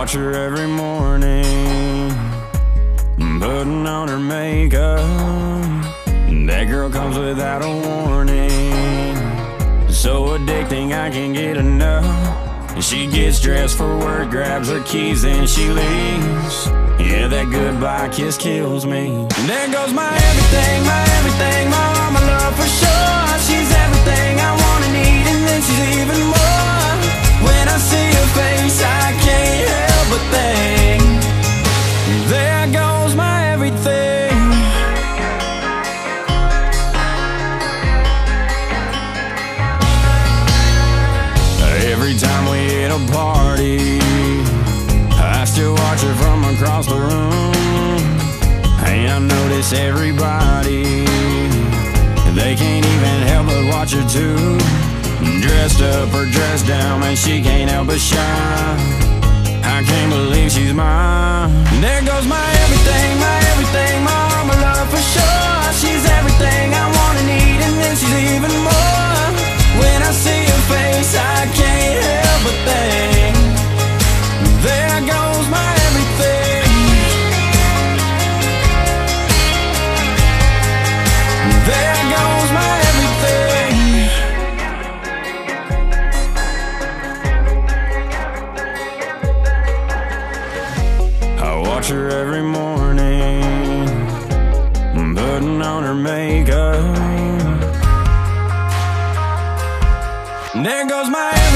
watch her every morning, putting on her makeup. That girl comes without a warning, so addicting I can't get enough. She gets dressed for work, grabs her keys, and she leaves. Yeah, that goodbye kiss kills me. And there goes my everything, my across the room. Hey, I notice everybody, they can't even help but watch her too. Dressed up or dressed down, and she can't help but shine. I can't believe she's mine. There goes my Every morning, putting on her makeup. There goes my